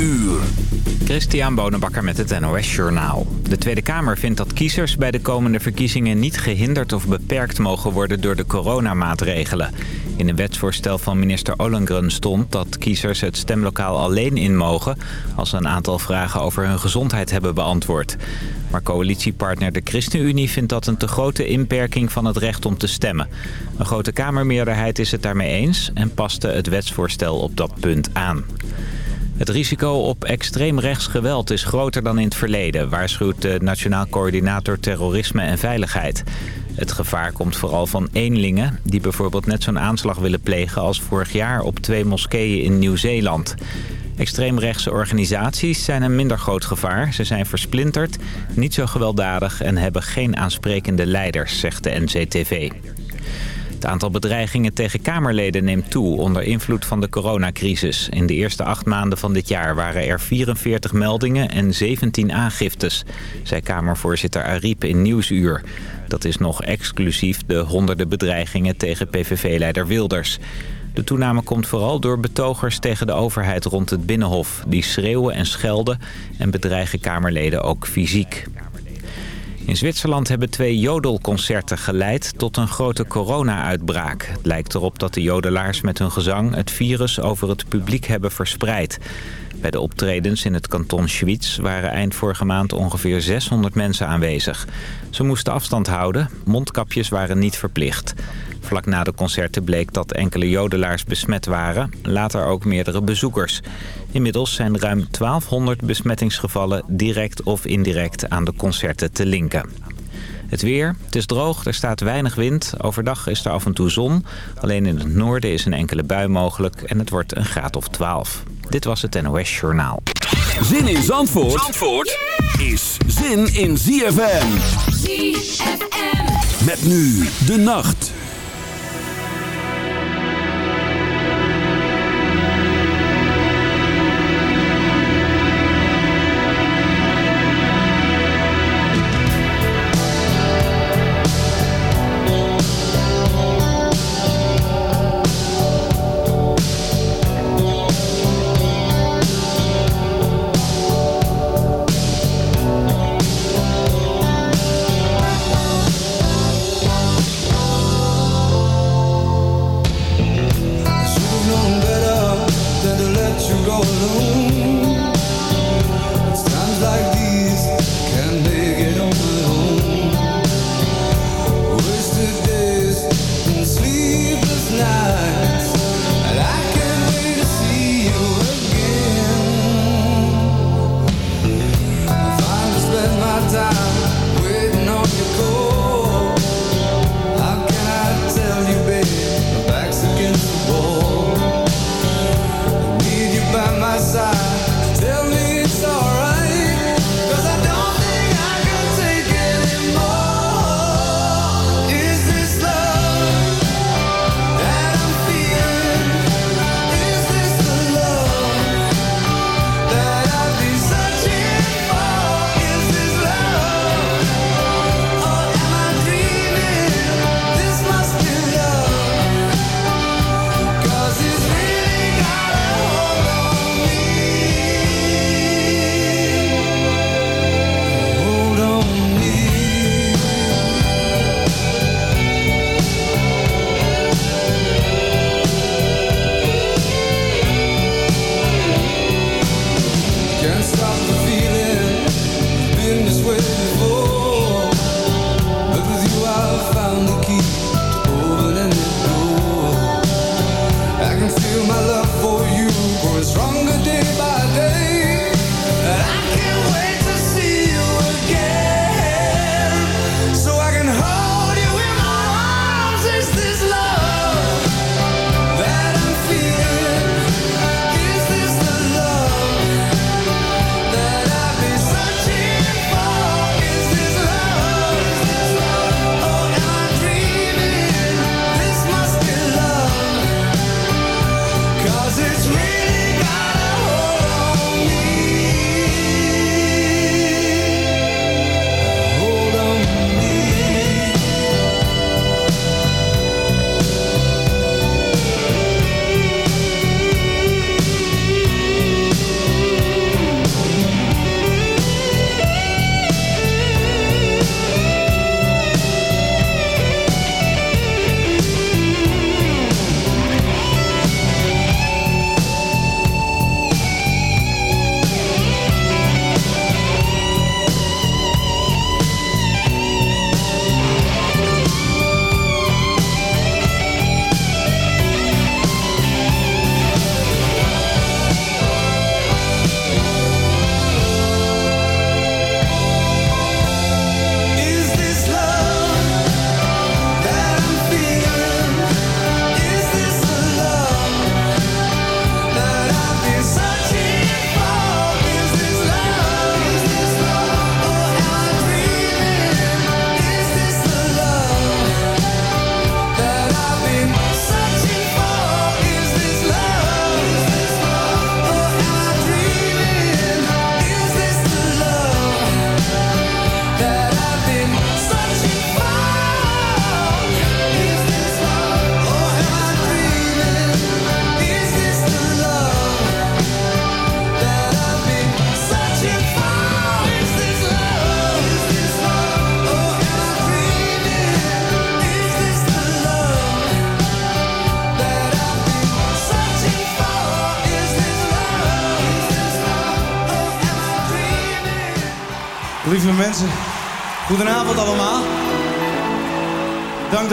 uur. Christian Bonenbakker met het NOS Journaal. De Tweede Kamer vindt dat kiezers bij de komende verkiezingen niet gehinderd of beperkt mogen worden door de coronamaatregelen. In een wetsvoorstel van minister Ollengren stond dat kiezers het stemlokaal alleen in mogen als ze een aantal vragen over hun gezondheid hebben beantwoord. Maar coalitiepartner de ChristenUnie vindt dat een te grote inperking van het recht om te stemmen. Een grote Kamermeerderheid is het daarmee eens en paste het wetsvoorstel op dat punt aan. Het risico op extreem rechts geweld is groter dan in het verleden... waarschuwt de Nationaal Coördinator Terrorisme en Veiligheid. Het gevaar komt vooral van eenlingen... die bijvoorbeeld net zo'n aanslag willen plegen als vorig jaar... op twee moskeeën in Nieuw-Zeeland. Extreemrechtse organisaties zijn een minder groot gevaar. Ze zijn versplinterd, niet zo gewelddadig... en hebben geen aansprekende leiders, zegt de NCTV. Het aantal bedreigingen tegen Kamerleden neemt toe onder invloed van de coronacrisis. In de eerste acht maanden van dit jaar waren er 44 meldingen en 17 aangiftes, zei Kamervoorzitter Ariep in Nieuwsuur. Dat is nog exclusief de honderden bedreigingen tegen PVV-leider Wilders. De toename komt vooral door betogers tegen de overheid rond het Binnenhof. Die schreeuwen en schelden en bedreigen Kamerleden ook fysiek. In Zwitserland hebben twee jodelconcerten geleid tot een grote corona-uitbraak. Het lijkt erop dat de jodelaars met hun gezang het virus over het publiek hebben verspreid. Bij de optredens in het kanton Schwyz waren eind vorige maand ongeveer 600 mensen aanwezig. Ze moesten afstand houden, mondkapjes waren niet verplicht. Vlak na de concerten bleek dat enkele jodelaars besmet waren, later ook meerdere bezoekers. Inmiddels zijn ruim 1200 besmettingsgevallen direct of indirect aan de concerten te linken. Het weer, het is droog, er staat weinig wind. Overdag is er af en toe zon. Alleen in het noorden is een enkele bui mogelijk en het wordt een graad of 12. Dit was het NOS Journaal. Zin in Zandvoort, Zandvoort is zin in ZFM. ZFM. Met nu de nacht.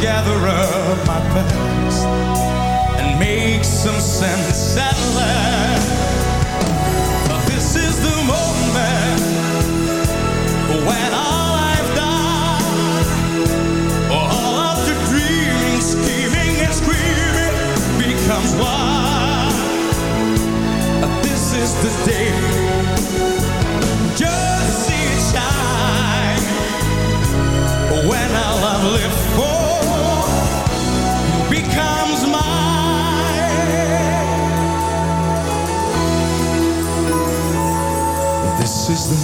Gather up my past and make some sense at last. But this is the moment when screaming becomes one. This is the day.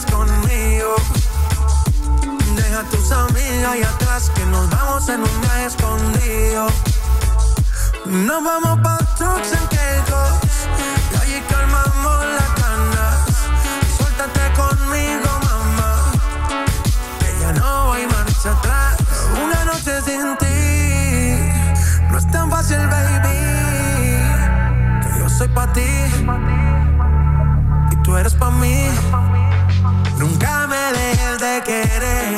conmigo. Deja a tus amigas y atrás que nos vamos en un viaje escondido. Nos vamos pa' trucks en Keikos y allí calmamos la cana. Suéltate conmigo, mamá, que ya no hay marcha atrás. Una noche sin ti no es tan fácil, baby, que yo soy pa' ti y tú eres pa' mí. Nunca me dejes de querer.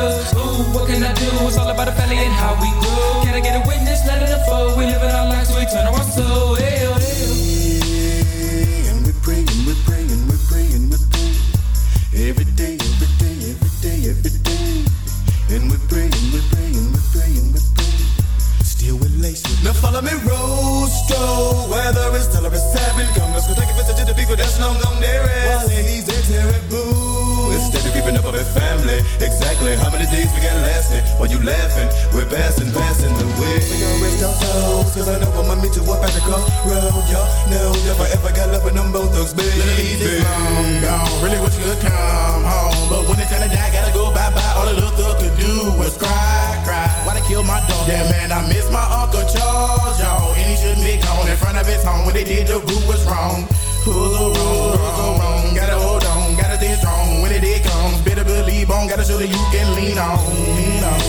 Ooh, what can I do? It's all about the family and how we grow. You laughing, we're passing, passing the way. We gon' rest our souls, cause I know I'ma meet you up at the crossroad. Y'all know if I ever got love with them both thugs, baby. Ladies long gone, really wish you could come home. But when it's time to die, gotta go bye-bye. All the little thug could do was cry, cry. Why they kill my dog? Yeah, man, I miss my Uncle Charles, y'all. And he shouldn't be gone in front of his home. When they did, the group was wrong. Who's so wrong, who's wrong? Gotta hold on, gotta stay strong. When the day comes, better believe on. Gotta show that you can lean on, lean on.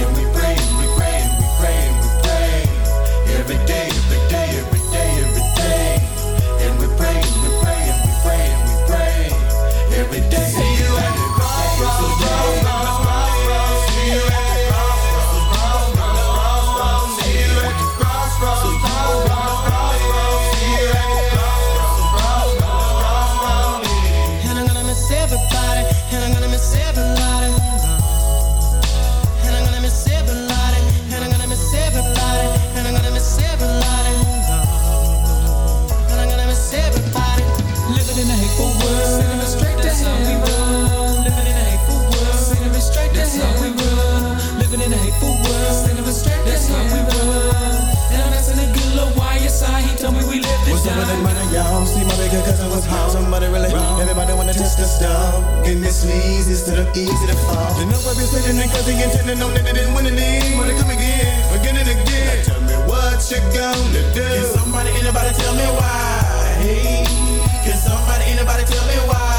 And we praying, we praying, we praying, we praying. Every day, every day, every day, every day. And we praying, we praying, we praying. Every day. Cousin. Somebody really. Everybody wanna test the stuff. Getting this easy instead of easy to fall. I've been sitting and cause intended on that they didn't win any. Wanna come again, again and again. Now tell me what you gonna do. Can somebody, anybody tell me why? Hey, can somebody, anybody tell me why?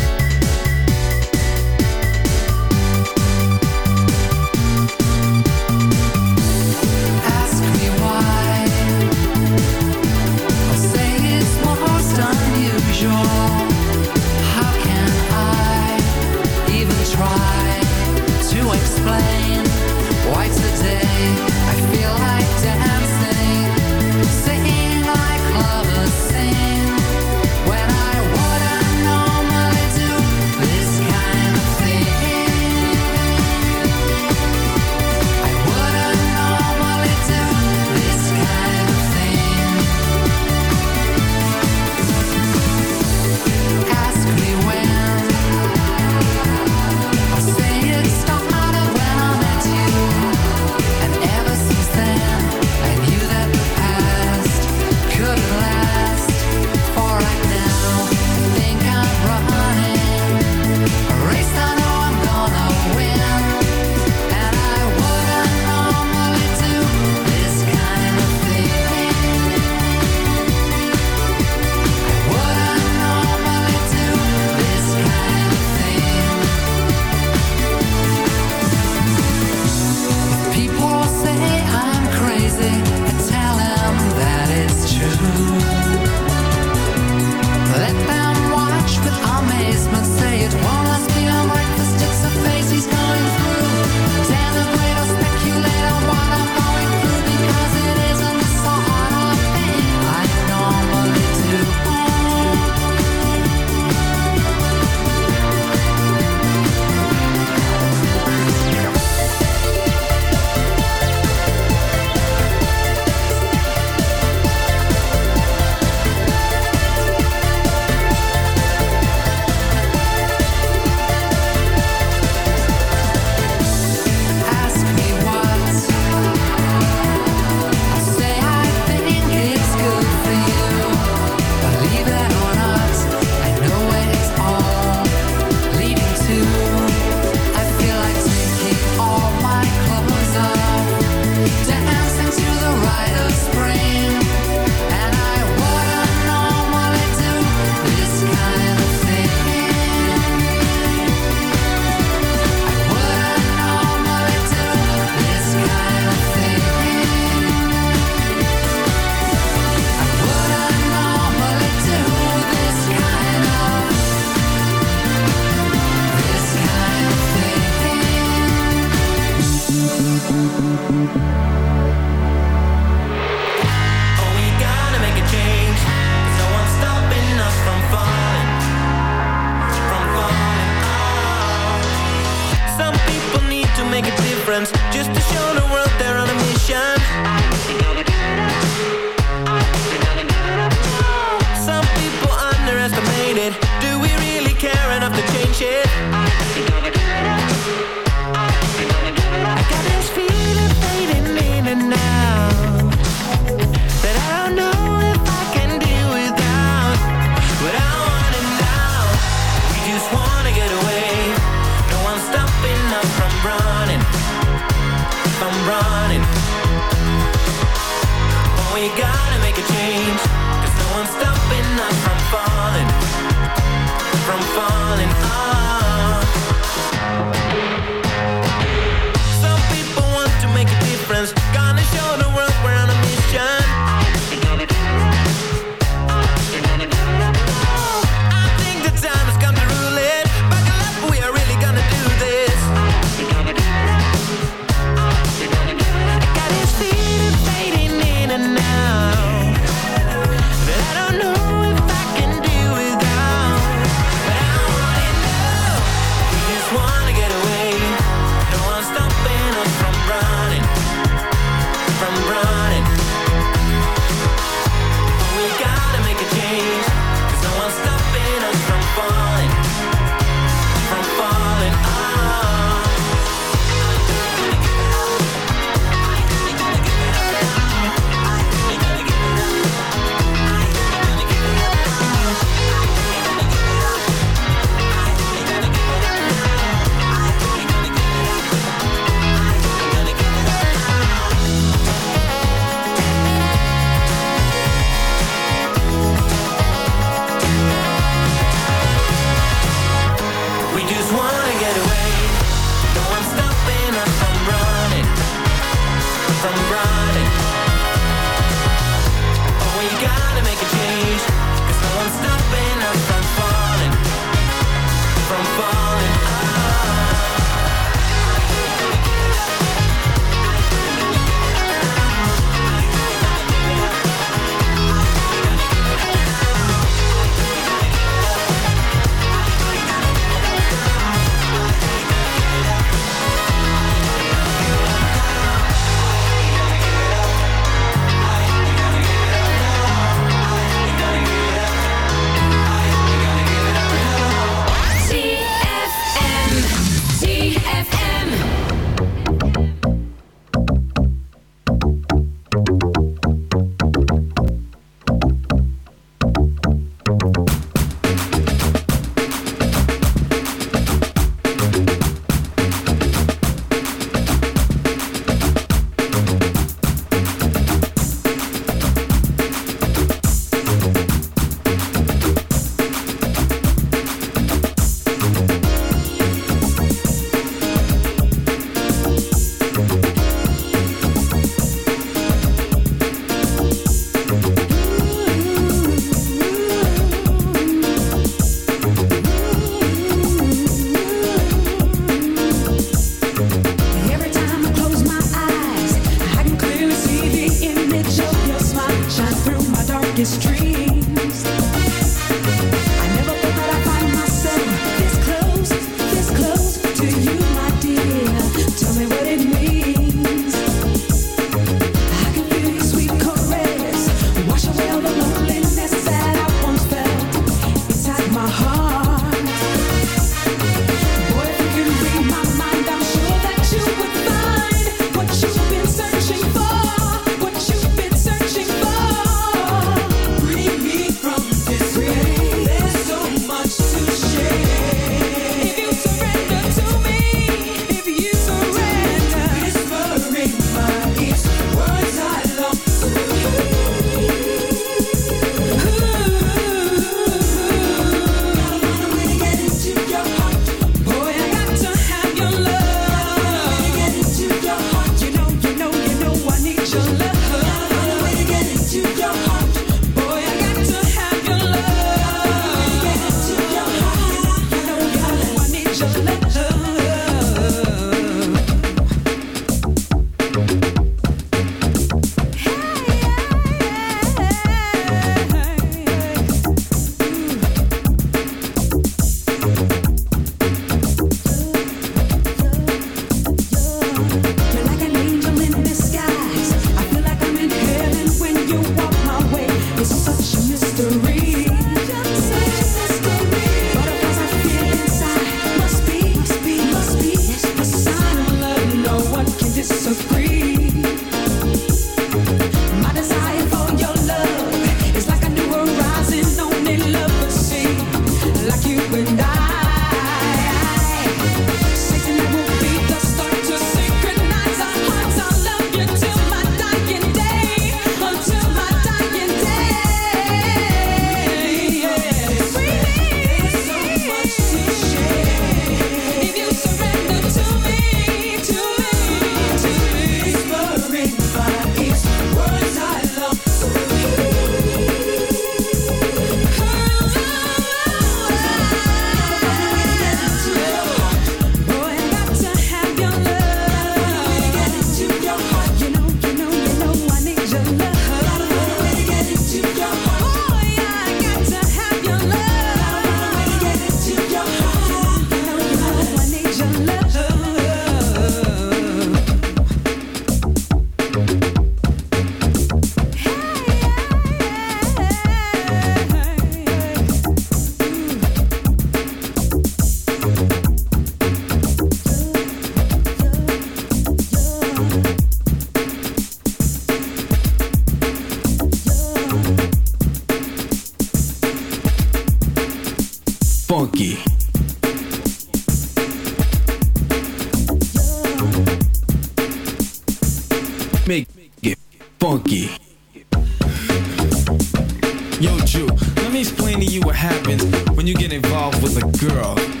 What happens when you get involved with a girl.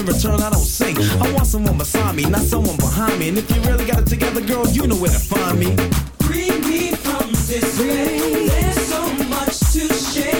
in return, I don't sing. I want someone beside me, not someone behind me. And if you really got it together, girl, you know where to find me. Free me from this pain. There's so much to share.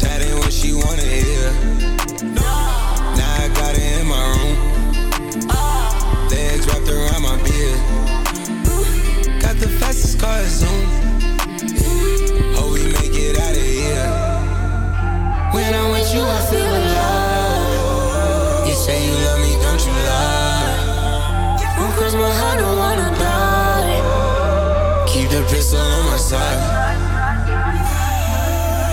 That ain't what she wanna hear. No. Now I got it in my room. Oh. Legs wrapped around my beard. Ooh. Got the fastest car at Zoom. Hope we make it out of here. When I'm with you, I feel alive. You say you love me, don't you lie? Don't cross my heart, don't wanna die. Keep the pistol on my side.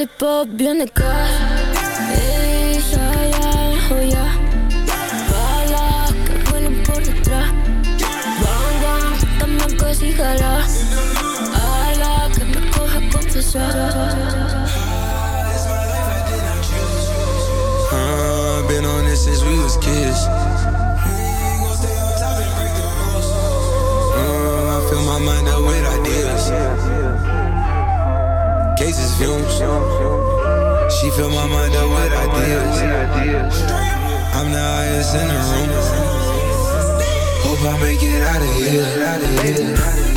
lollipop, bien de casa Ey, ya, ya, oh ya Bala, que vuelen por detrás Bang, bang, también que sí jala Ala, que confesar Uh, been on this since we was kids. Fumes. She fill my mind up with ideas. I'm the highest in the room. Hope I make it out of here.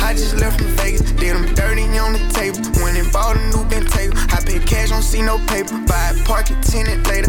I just left from Vegas, did them dirty on the table. Went and bought a new bent table. I pay cash, don't see no paper. Buy a parking tenant later.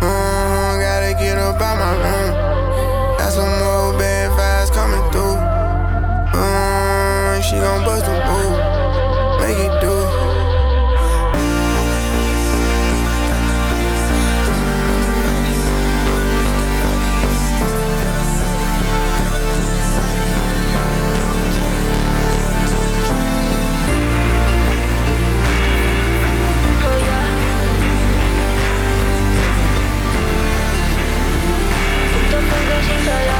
mm, gotta get up out my room. Some more bad vibes coming through. Mm, she gon' bust a move, A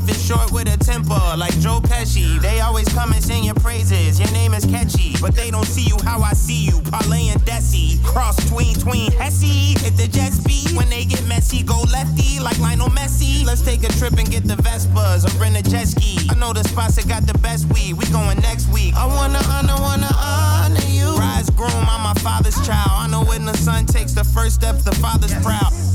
Life is short with a temper, like Joe Pesci. They always come and sing your praises. Your name is catchy, but they don't see you how I see you. Parlay and Desi, cross tween tween Hesse. Hit the jet speed when they get messy, go lefty like Lionel Messi. Let's take a trip and get the Vespas or rent a jet ski. I know the spots that got the best weed. We going next week. I wanna honor, wanna honor you. Rise groom, I'm my father's child. I know when the son takes the first step, the father's proud.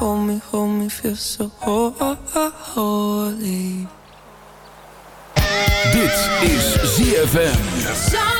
Hold me, hold me, feel so ho- ho- ho- holy. Dit is ZFM.